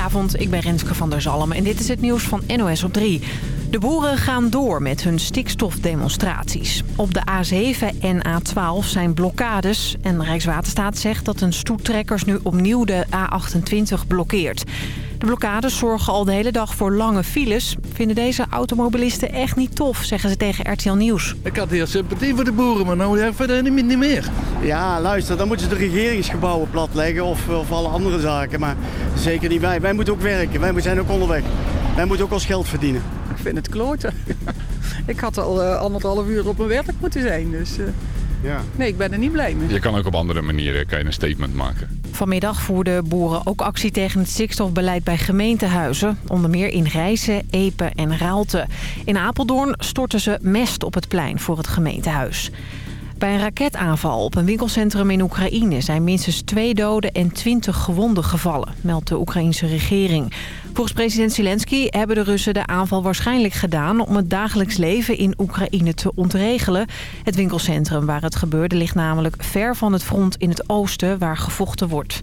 Goedenavond, ik ben Renske van der Zalm en dit is het nieuws van NOS op 3. De boeren gaan door met hun stikstofdemonstraties. Op de A7 en A12 zijn blokkades en Rijkswaterstaat zegt dat een stoettrekkers nu opnieuw de A28 blokkeert. De blokkades zorgen al de hele dag voor lange files. Vinden deze automobilisten echt niet tof, zeggen ze tegen RTL Nieuws. Ik had heel sympathie voor de boeren, maar nou ja, verder niet, niet meer. Ja, luister, dan moeten ze de regeringsgebouwen platleggen of, of alle andere zaken. Maar zeker niet wij. Wij moeten ook werken, wij zijn ook onderweg. Wij moeten ook ons geld verdienen. Ik vind het kloten. ik had al uh, anderhalf uur op mijn werk moeten zijn, dus... Uh... Ja. Nee, ik ben er niet blij mee. Je kan ook op andere manieren kan je een statement maken. Vanmiddag voerden boeren ook actie tegen het stikstofbeleid bij gemeentehuizen. Onder meer in Rijssen, Epe en Raalte. In Apeldoorn stortten ze mest op het plein voor het gemeentehuis. Bij een raketaanval op een winkelcentrum in Oekraïne zijn minstens twee doden en twintig gewonden gevallen, meldt de Oekraïnse regering. Volgens president Zelensky hebben de Russen de aanval waarschijnlijk gedaan om het dagelijks leven in Oekraïne te ontregelen. Het winkelcentrum waar het gebeurde ligt namelijk ver van het front in het oosten waar gevochten wordt.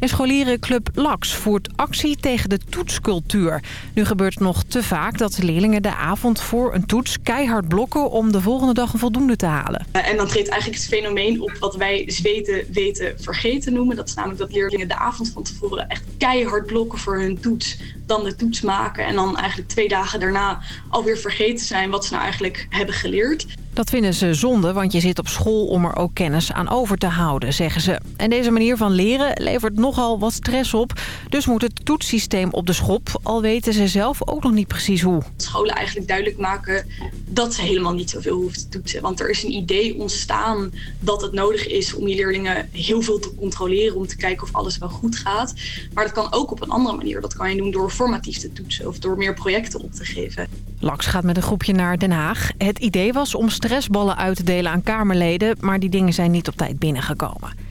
En scholierenclub LAX voert actie tegen de toetscultuur. Nu gebeurt het nog te vaak dat leerlingen de avond voor een toets keihard blokken... om de volgende dag een voldoende te halen. En dan treedt eigenlijk het fenomeen op wat wij zweten, weten, vergeten noemen. Dat is namelijk dat leerlingen de avond van tevoren echt keihard blokken voor hun toets. Dan de toets maken en dan eigenlijk twee dagen daarna alweer vergeten zijn wat ze nou eigenlijk hebben geleerd. Dat vinden ze zonde, want je zit op school om er ook kennis aan over te houden, zeggen ze. En deze manier van leren levert nogal wat stress op. Dus moet het toetssysteem op de schop, al weten ze zelf ook nog niet precies hoe. Scholen eigenlijk duidelijk maken dat ze helemaal niet zoveel hoeven te toetsen. Want er is een idee ontstaan dat het nodig is om je leerlingen heel veel te controleren... om te kijken of alles wel goed gaat. Maar dat kan ook op een andere manier. Dat kan je doen door formatief te toetsen of door meer projecten op te geven. Lax gaat met een groepje naar Den Haag. Het idee was om stressballen uit te delen aan Kamerleden... maar die dingen zijn niet op tijd binnengekomen.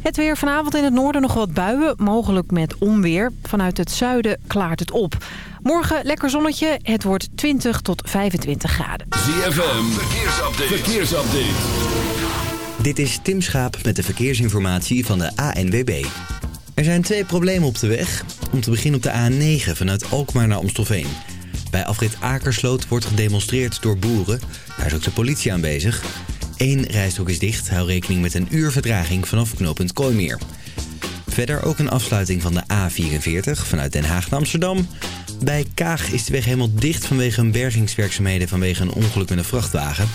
Het weer vanavond in het noorden nog wat buien, mogelijk met onweer. Vanuit het zuiden klaart het op. Morgen lekker zonnetje, het wordt 20 tot 25 graden. ZFM, verkeersupdate. verkeersupdate. Dit is Tim Schaap met de verkeersinformatie van de ANWB. Er zijn twee problemen op de weg. Om te beginnen op de A9 vanuit Alkmaar naar Amstelveen. Bij afrit Akersloot wordt gedemonstreerd door boeren. Daar is ook de politie aanwezig. Eén rijstrook is dicht. Hou rekening met een uur vertraging vanaf knooppunt Kooimeer. Verder ook een afsluiting van de A44 vanuit Den Haag naar Amsterdam. Bij Kaag is de weg helemaal dicht vanwege een bergingswerkzaamheden vanwege een ongeluk met een vrachtwagen.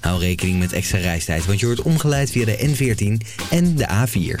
Hou rekening met extra reistijd, want je wordt omgeleid via de N14 en de A4.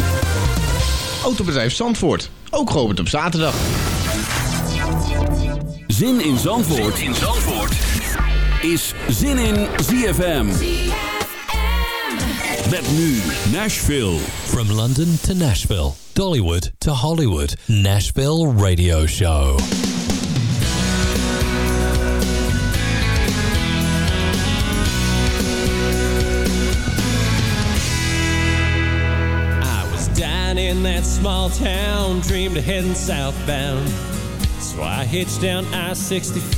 Autobedrijf Zandvoort, ook geopend op zaterdag. Zin in Zandvoort, zin in Zandvoort. is Zin in ZFM. Met nu Nashville. From London to Nashville, Dollywood to Hollywood, Nashville Radio Show. In that small town, dreamed of heading southbound. So I hitched down I-65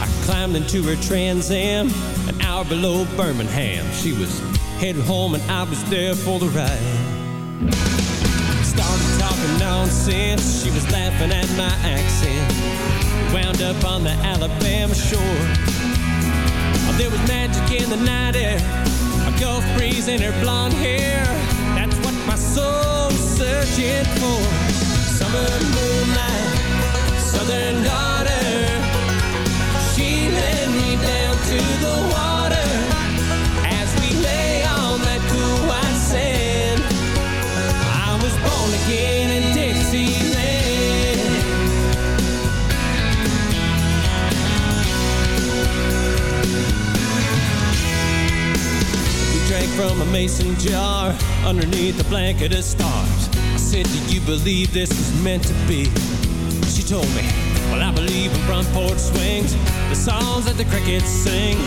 I climbed into her Trans Am An hour below Birmingham. She was headed home and I was there for the ride. Started talking nonsense. She was laughing at my accent. Wound up on the Alabama shore. There was magic in the night air. A Gulf breeze in her blonde hair my soul's searching for summer moonlight, southern daughter. She led me down to the water from a mason jar underneath a blanket of stars I said, Do you believe this was meant to be? She told me, Well, I believe in front porch swings, the songs that the crickets sing,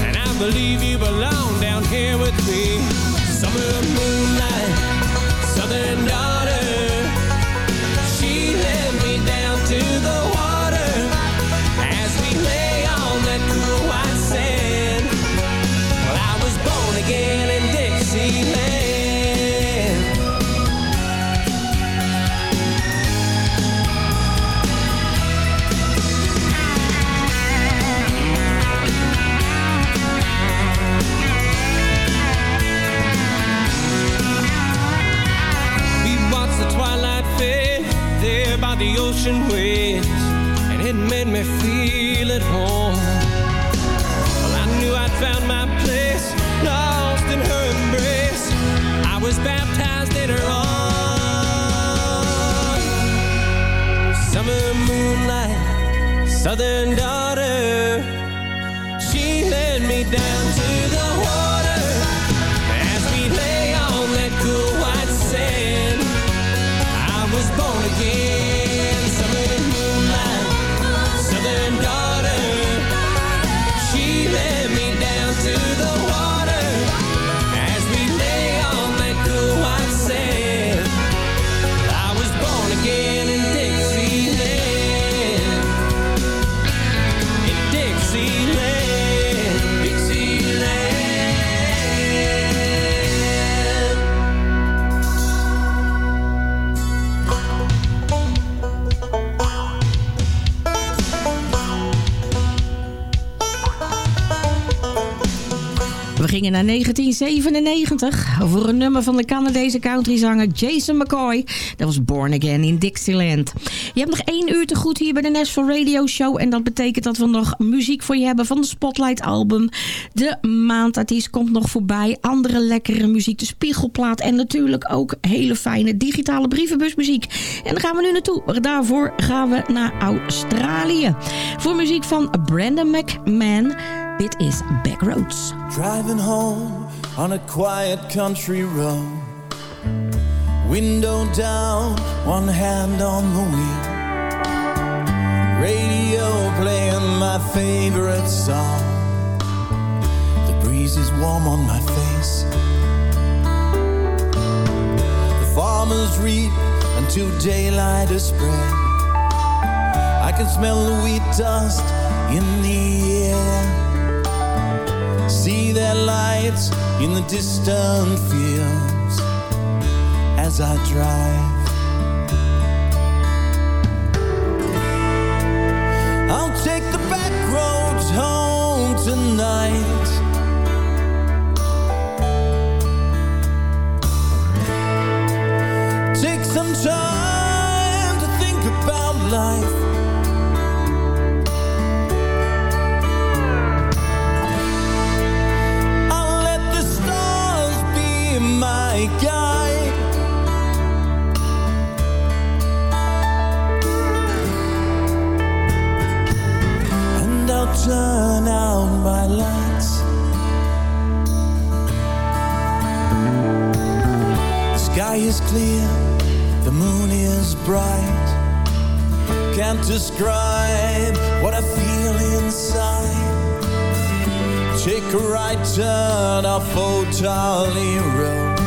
and I believe you belong down here with me. Summer moonlight, southern daughter, she led me down to the again in Dixieland. We watched the twilight fade there by the ocean waves, and it made me feel at home. Well, I knew I'd found my southern daughter, she led me down to the gingen naar 1997 voor een nummer van de Canadese countryzanger Jason McCoy. Dat was Born Again in Dixieland. Je hebt nog één uur te goed hier bij de Nashville Radio Show. En dat betekent dat we nog muziek voor je hebben van de Spotlight album. De maandartiest komt nog voorbij. Andere lekkere muziek, de Spiegelplaat. En natuurlijk ook hele fijne digitale brievenbusmuziek. En daar gaan we nu naartoe. Daarvoor gaan we naar Australië. Voor muziek van Brandon McMahon. Dit is Backroads. Driving home on a quiet country road. Window down, one hand on the wheel. Radio playing my favorite song. The breeze is warm on my face. The farmers reap until daylight is spread. I can smell the wheat dust in the air. See their lights in the distant fields as I drive. I'll take the back roads home tonight. Take some time to think about life. Guide. And I'll turn out my lights. The sky is clear, the moon is bright. Can't describe what I feel inside. Take a right turn off Old Charlie Road.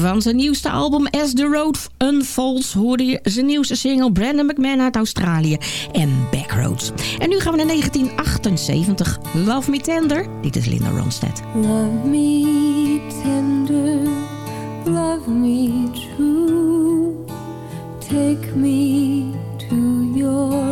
Van zijn nieuwste album As the Road Unfolds hoorde je zijn nieuwste single Brandon McMahon uit Australië en Backroads. En nu gaan we naar 1978. Love Me Tender. Dit is Linda Ronstadt. Love me tender, love me true. Take me to your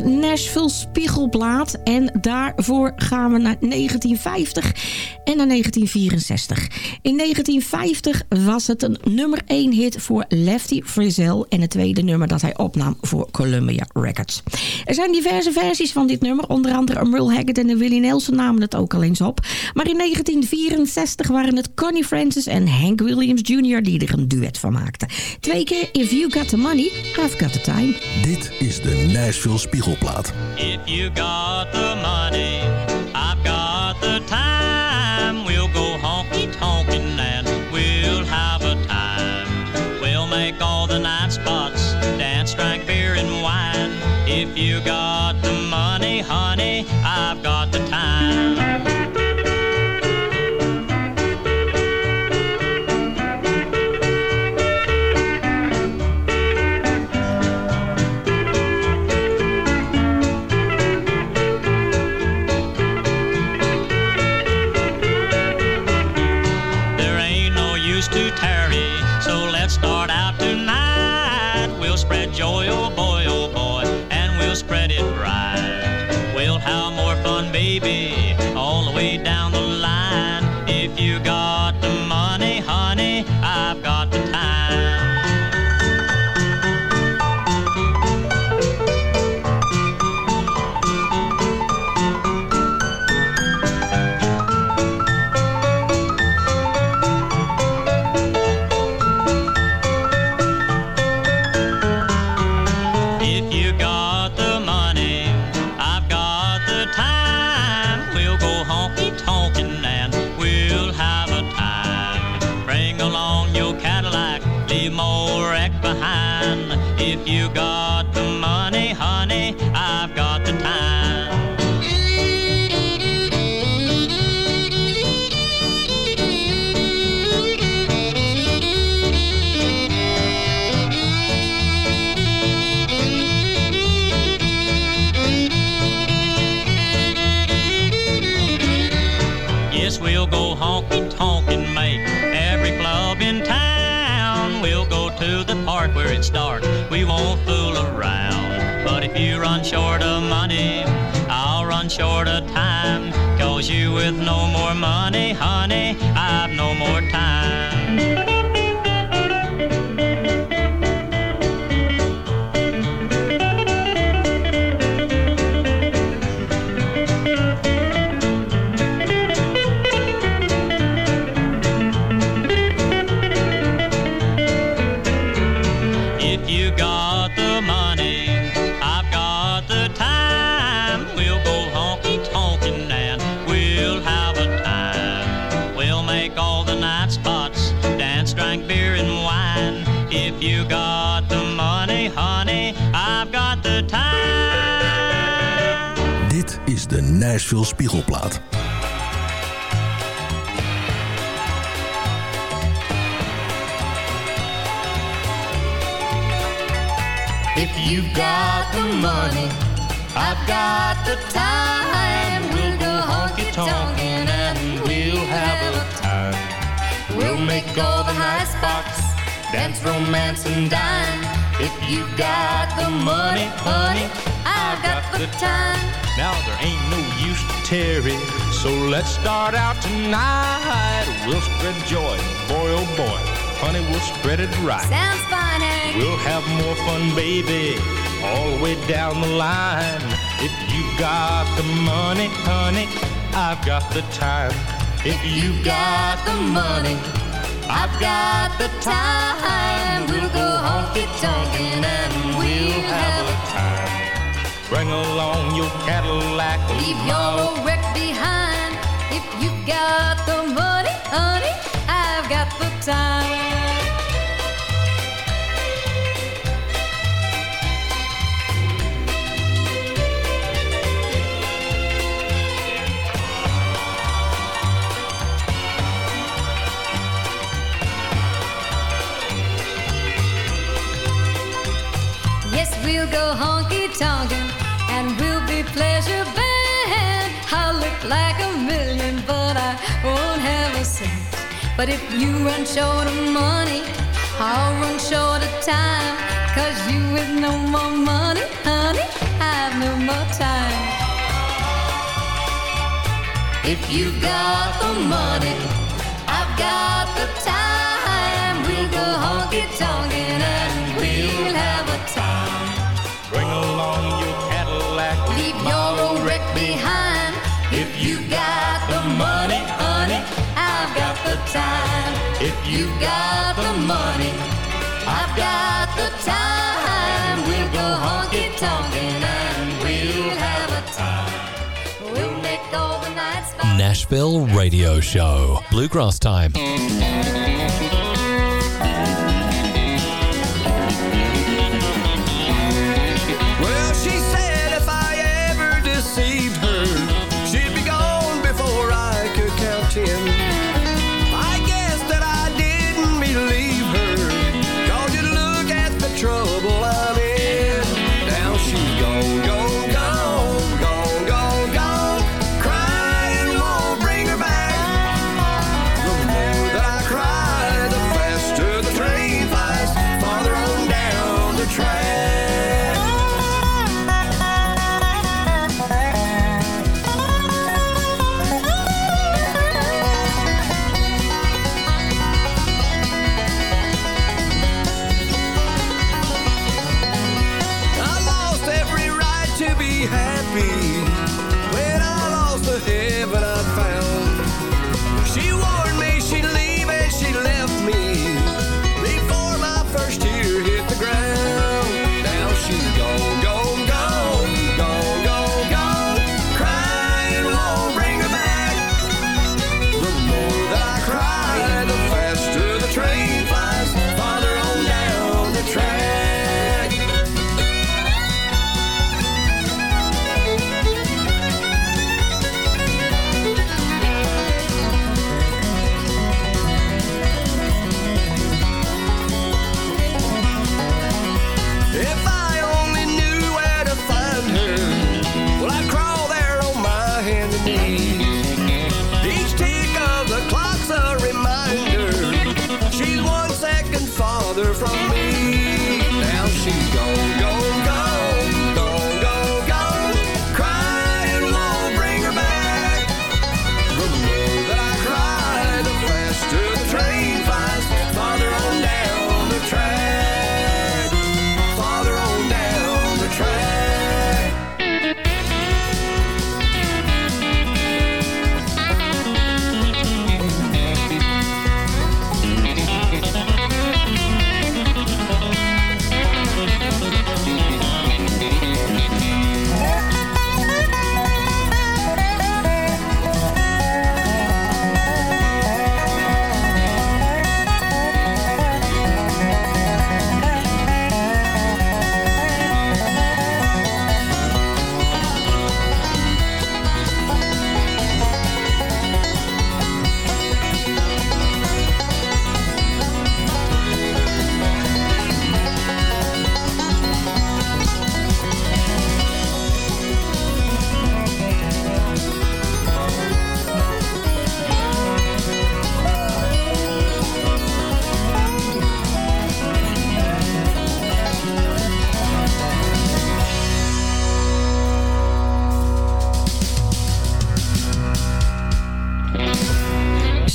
Nashville Spiegelplaat. En daarvoor gaan we naar 1950 en naar 1964. In 1950 was het een nummer 1 hit voor Lefty Frizzell... en het tweede nummer dat hij opnam voor Columbia Records. Er zijn diverse versies van dit nummer. Onder andere Merle Haggard en Willie Nelson namen het ook al eens op. Maar in 1964 waren het Connie Francis en Hank Williams Jr. die er een duet van maakten. Twee keer If You Got The Money, I've Got The Time. Dit is de Nashville Spiegelplaat. If you got the money, money, honey, I've no more Nashville Spiegelplaat. If you've got the money, I've got the time. We'll go honky tonkin' and we'll have a time. We'll make all the high spots, dance, romance, and dine. If you've got the money, honey, I've got the time. Now there ain't no use to tarry, so let's start out tonight. We'll spread joy, boy oh boy, honey, we'll spread it right. Sounds fine, Hank. We'll have more fun, baby, all the way down the line. If you got the money, honey, I've got the time. If you got the money, I've got the time. We'll go honky tonkin' and we'll have. Bring along your Cadillac, Leave your old wreck behind. If you've got the money, honey, I've got the time. Yes, we'll go honky tonkin' and we'll be pleasure band. I'll look like a million, but I won't have a cent. But if you run short of money, I'll run short of time. Cause you with no more money, honey, I've no more time. If you got the money, I've got the time. We'll go honky tonkin' and we'll have a time. bring along got the money, honey, I've got the time. If you got the money, I've got the time. We'll go honky tonkin' and we'll have a time. We'll make all the nights fun. Nashville Radio Show. Bluegrass time.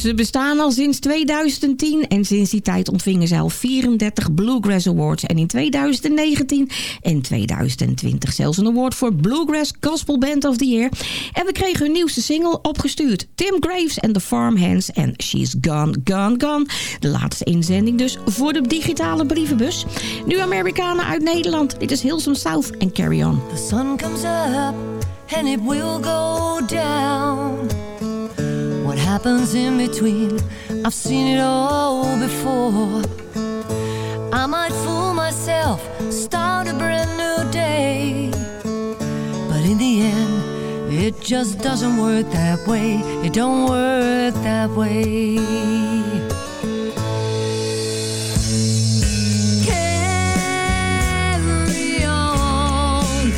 Ze bestaan al sinds 2010 en sinds die tijd ontvingen ze al 34 Bluegrass Awards. En in 2019 en 2020 zelfs een award voor Bluegrass Gospel Band of the Year. En we kregen hun nieuwste single opgestuurd. Tim Graves en The Farmhands en She's Gone, Gone, Gone. De laatste inzending dus voor de digitale brievenbus. Nu Amerikanen uit Nederland. Dit is Hillsome South en Carry On. The sun comes up and it will go down. What happens in between? I've seen it all before. I might fool myself, start a brand new day. But in the end, it just doesn't work that way. It don't work that way. Carry on.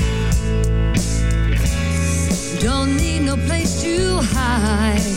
Don't need no place to hide.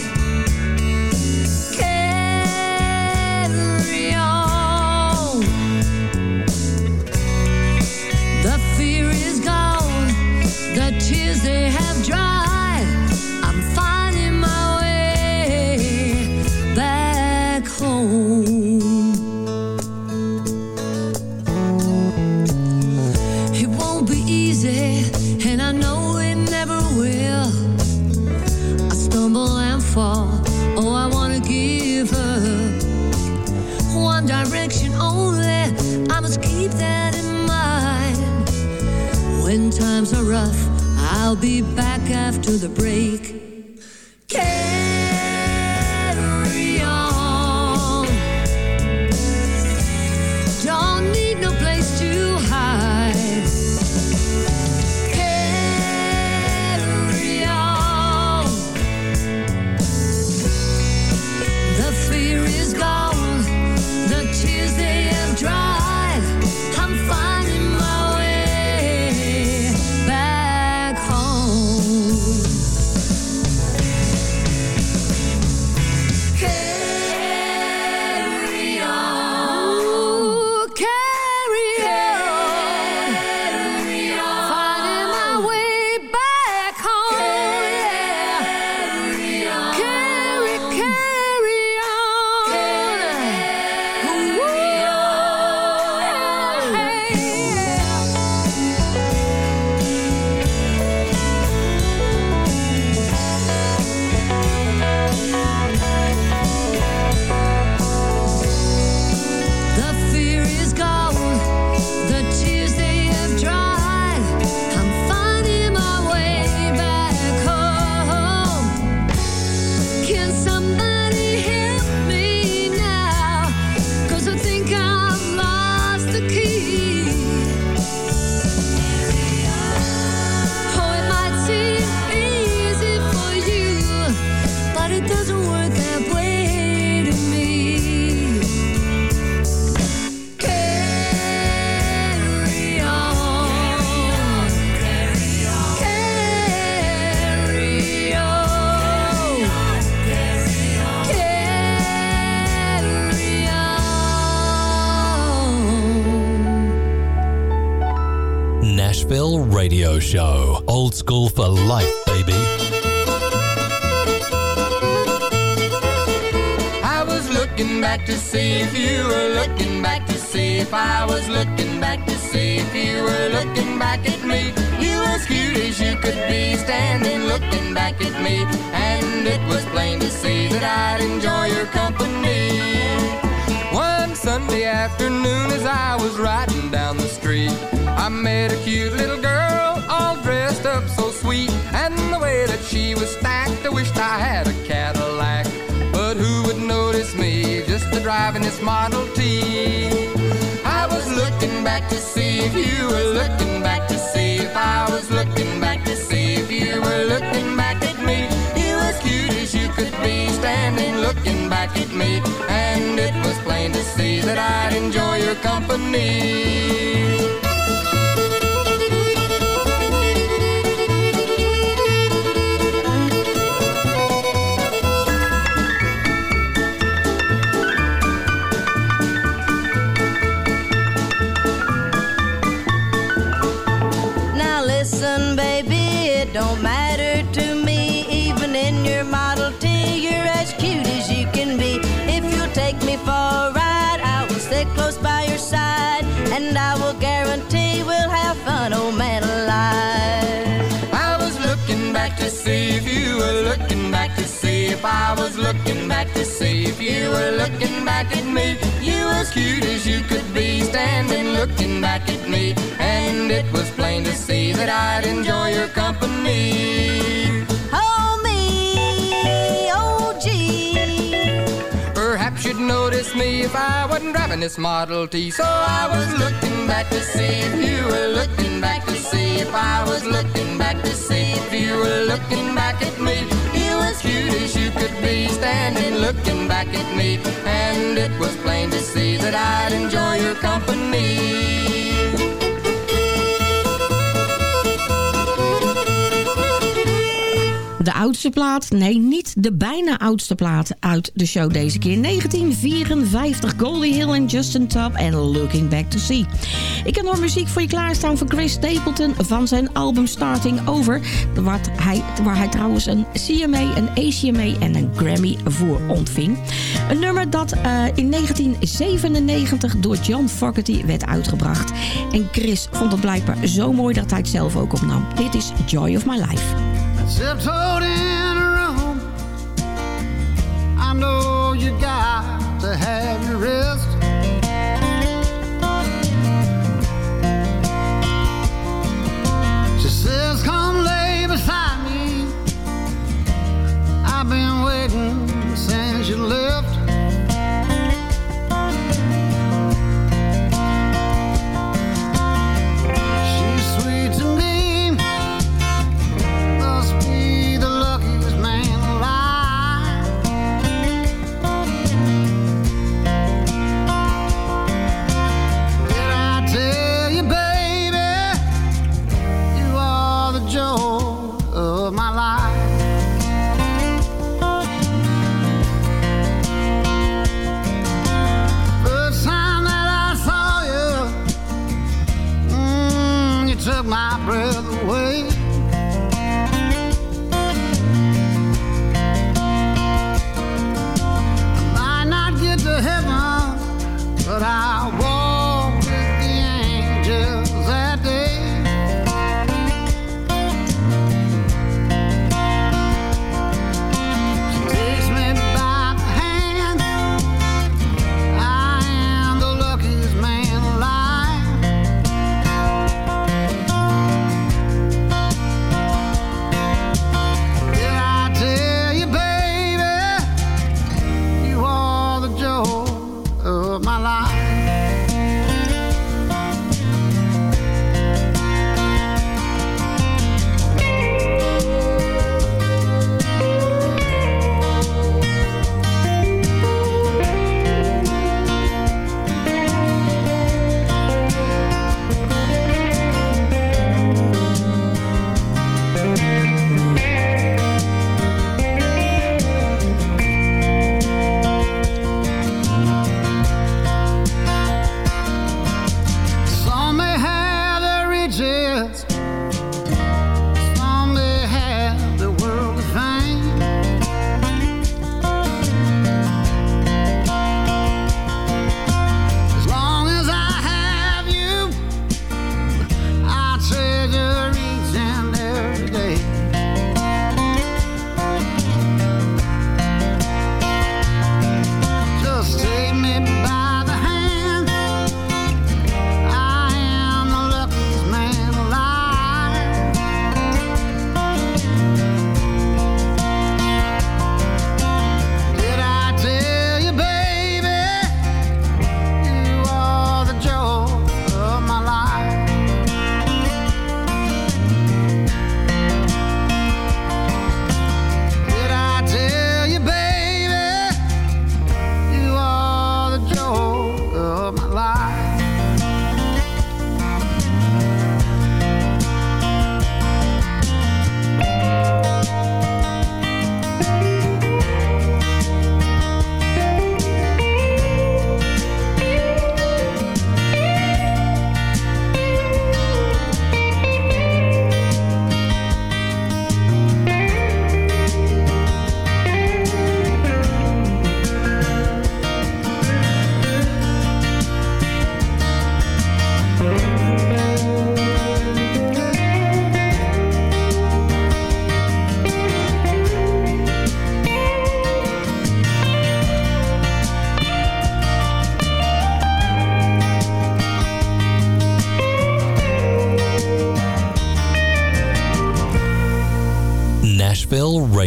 When times are rough, I'll be back after the break. Nashville Radio Show. Old school for life, baby. I was looking back to see if you were looking back to see if I was looking back to see if you were looking back at me. You as cute as you could be, standing looking back at me, and it was plain to see that I'd enjoy your company. Sunday afternoon, as I was riding down the street, I met a cute little girl, all dressed up so sweet, and the way that she was stacked, I wished I had a Cadillac. But who would notice me just a driving this Model T? I was looking back to see if you were looking back to see if I was looking back to see me, and it was plain to see that I'd enjoy your company. If I was looking back to see if you were looking back at me. You as cute as you could be, standing looking back at me. And it was plain to see that I'd enjoy your company. Oh me, oh gee. Perhaps you'd notice me if I wasn't driving this Model T. So I was looking back to see if you were looking back to see if I was looking back to see if you were looking back at me. You as cute as you could be, standing looking back at me. And it was plain to see that I'd enjoy your company. De oudste plaat, nee niet de bijna oudste plaat uit de show deze keer. 1954, Goldie Hill en Justin Top en Looking Back to See. Ik heb nog muziek voor je klaarstaan van Chris Stapleton van zijn album Starting Over. Wat hij, waar hij trouwens een CMA, een ACMA en een Grammy voor ontving. Een nummer dat eh, in 1997 door John Fogerty werd uitgebracht. En Chris vond het blijkbaar zo mooi dat hij het zelf ook opnam. Dit is Joy of My Life. Tiptoed in a room. I know you got to have your rest. She says, Come lay beside me. I've been waiting since you left.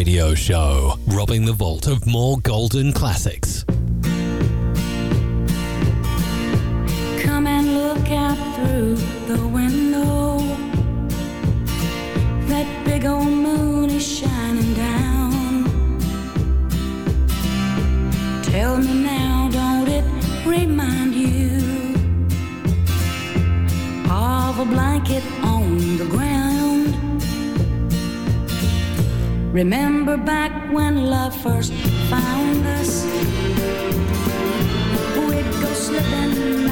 Radio Show. Robbing the vault of more golden classics. Come and look out through the window. That big old moon is shining down. Tell me now, don't it remind you of a blanket on the ground? Remember back when love first found us? We'd go slipping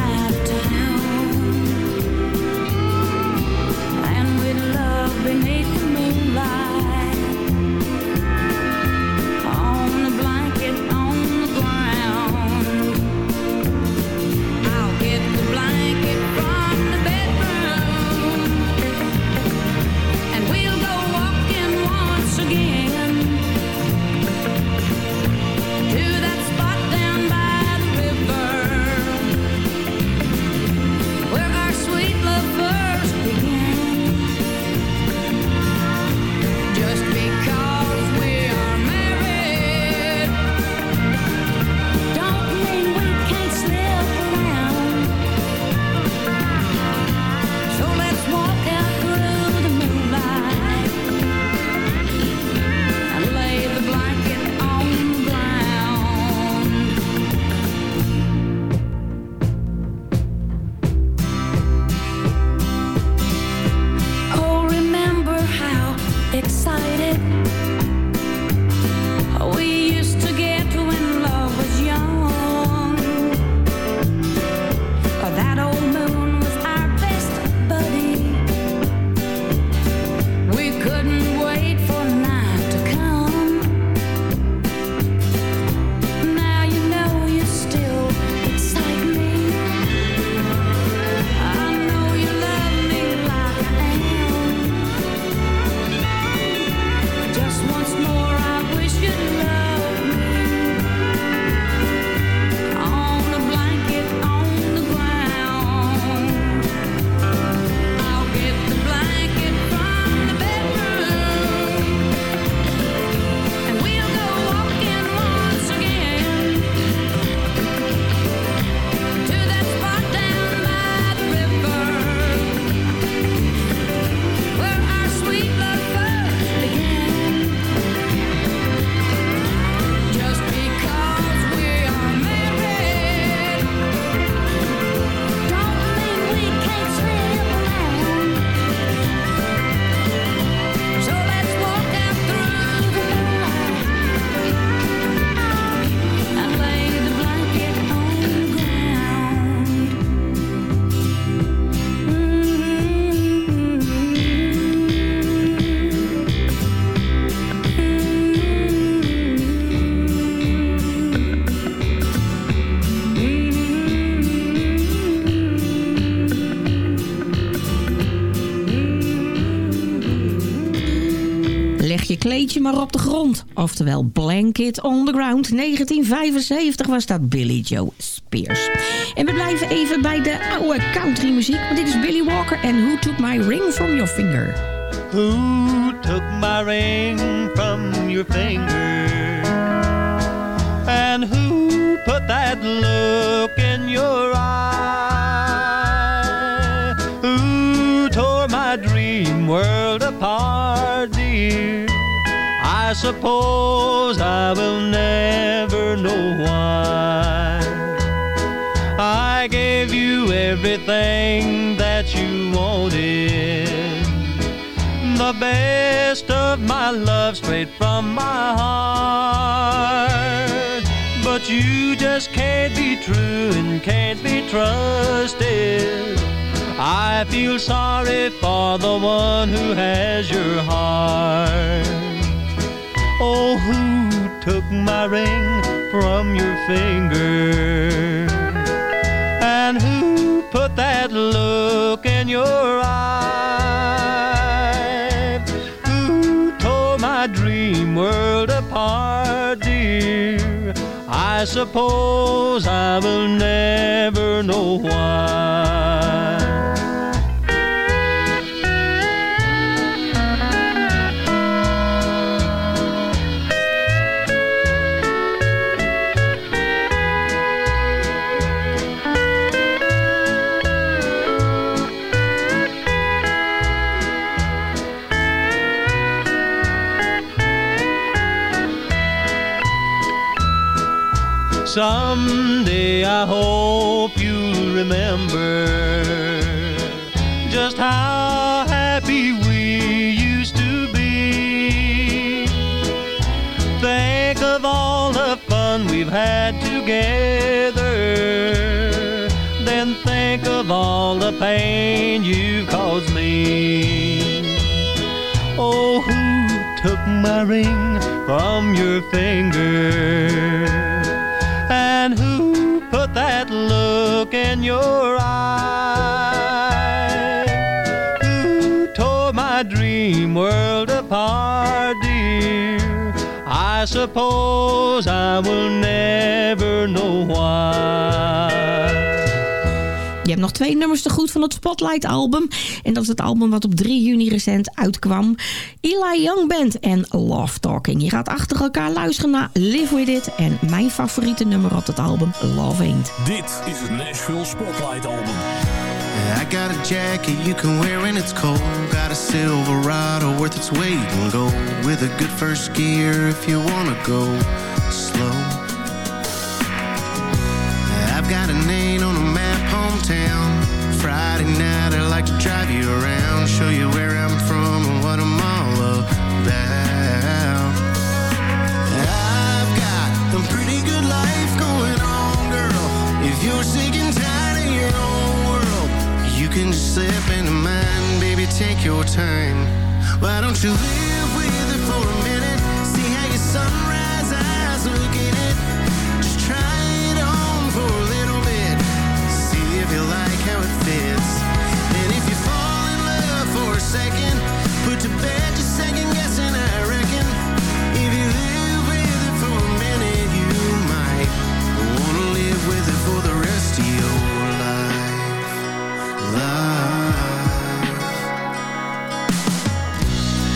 Leg je kleedje maar op de grond. Oftewel Blanket on the Ground. 1975 was dat Billy Joe Spears. En we blijven even bij de oude country muziek. Want dit is Billy Walker en Who Took My Ring From Your Finger. Who took my ring from your finger? And who put that look in your I suppose I will never know why. I gave you everything that you wanted the best of my love straight from my heart. But you just can't be true and can't be trusted. I feel sorry for the one who has your heart. Oh, who took my ring from your finger? And who put that look in your eye? Who tore my dream world apart, dear? I suppose I will never know why. Someday I hope you'll remember just how happy we used to be. Think of all the fun we've had together. Then think of all the pain you've caused me. Oh, who took my ring from your finger? That look in your eye? Who tore my dream world apart, dear? I suppose I will never know why. Je hebt nog twee nummers te goed van het Spotlight album. En dat is het album wat op 3 juni recent uitkwam. Eli Young Band en Love Talking. Je gaat achter elkaar luisteren naar Live With It. En mijn favoriete nummer op het album, Love Ain't. Dit is het Nashville Spotlight album. I got a jacket you can wear when it's cold. Got a Silverado worth its weight in gold. With a good first gear if you wanna go slow. I've got a name on a hometown. Friday night I like to drive you around, show you where I'm from and what I'm all about. I've got a pretty good life going on, girl. If you're sick and tired of your own world, you can just slip into mine, baby. Take your time. Why don't you live with it for a minute? See how your sunrise eyes look in it. Fits. And if you fall in love for a second, put to bed your second guessing, I reckon. If you live with it for a minute, you might wanna live with it for the rest of your life. Life.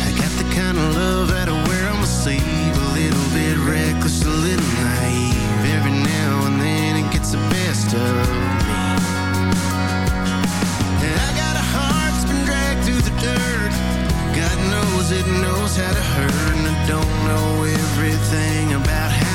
I got the kind of love that I wear on my sleeve. A little bit reckless, a little naive. Every now and then it gets the best of it knows how to hurt. And I don't know everything about how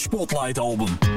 Spotlight album.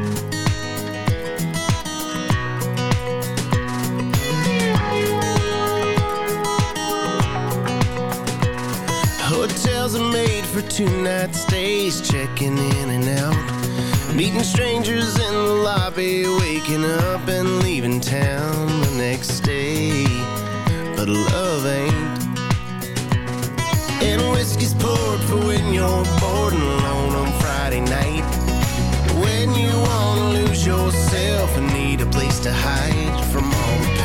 From all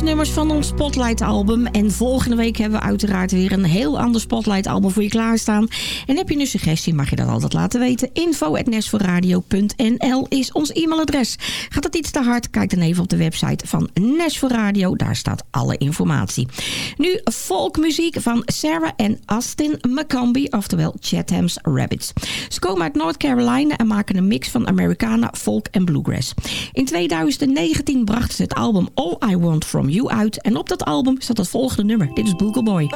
nummers van ons Spotlight-album. En volgende week hebben we uiteraard weer een heel ander Spotlight-album voor je klaarstaan. En heb je een suggestie, mag je dat altijd laten weten. info.nesforradio.nl is ons e-mailadres. Gaat het iets te hard? Kijk dan even op de website van Nes voor Radio. Daar staat alle informatie. Nu folkmuziek van Sarah en Austin McCombie, oftewel Chatham's Rabbits. Ze komen uit North Carolina en maken een mix van Americana, folk en bluegrass. In 2019 brachten ze het album All I Want From From uit. En op dat album staat het volgende nummer. Dit is Boogle Boy.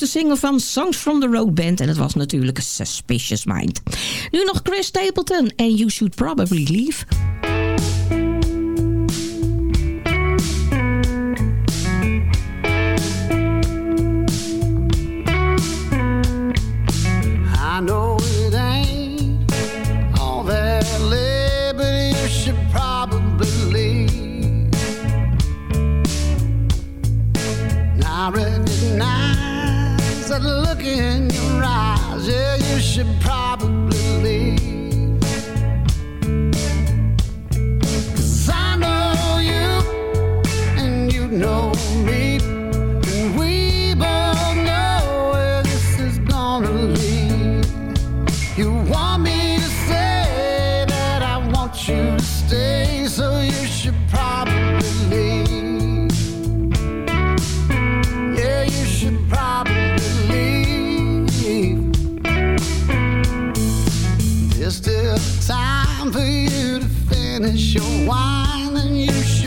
nieuwste single van Songs from the Road Band. En het was natuurlijk Suspicious Mind. Nu nog Chris Stapleton en You Should Probably Leave. time for you to finish your wine and you should.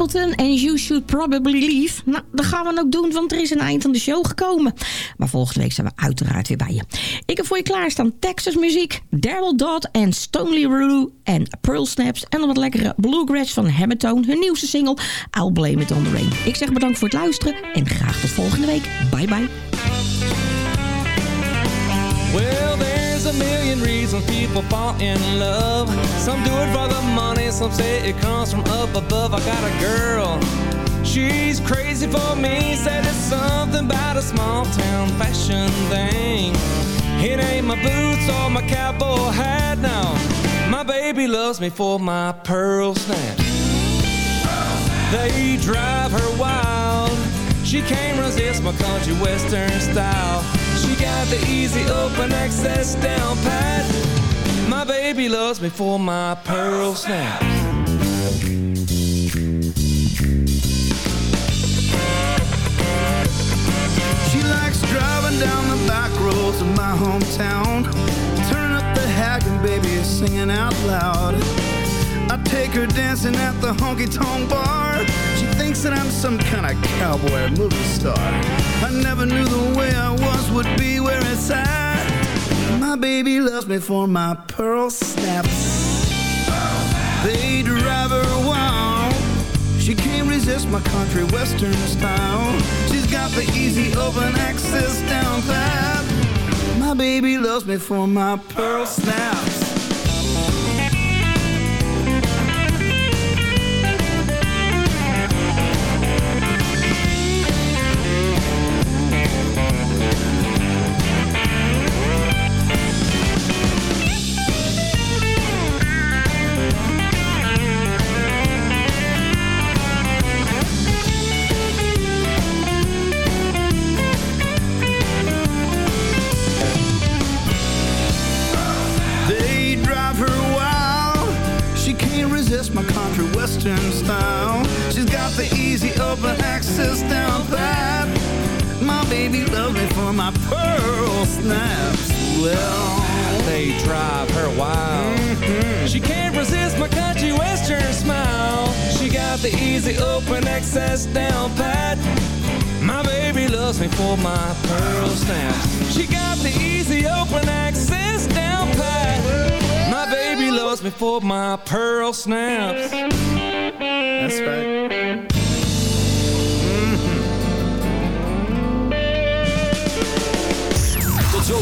Stapleton en You Should Probably Leave. Nou, dat gaan we ook doen, want er is een eind aan de show gekomen. Maar volgende week zijn we uiteraard weer bij je. Ik heb voor je klaarstaan Texas muziek, Daryl Dodd en Stonely Rulu en Pearl Snaps... en nog wat lekkere bluegrass van Hammertone, hun nieuwste single I'll Blame It On The Rain. Ik zeg bedankt voor het luisteren en graag tot volgende week. Bye bye. A million reasons people fall in love. Some do it for the money, some say it comes from up above. I got a girl, she's crazy for me. Said it's something about a small town fashion thing. It ain't my boots or my cowboy hat now. My baby loves me for my pearl snap. They drive her wild. She can't resist my country western style. Got the easy open access down pat. My baby loves me for my pearl snaps. She likes driving down the back roads of my hometown. Turning up the haggard baby, is singing out loud. I take her dancing at the honky tonk bar. Thinks that I'm some kind of cowboy movie star. I never knew the way I was would be where it's at. My baby loves me for my pearl snaps. They drive her wild. She can't resist my country western style. She's got the easy open access down pat. My baby loves me for my pearl snaps. My pearl snaps. Well, They drive her wild. Mm-hmm. She can't resist my country western smile. She got the easy open access down pat. My baby loves me for my pearl snaps. She got the easy open access down pat. My baby loves me for my pearl snaps. That's right.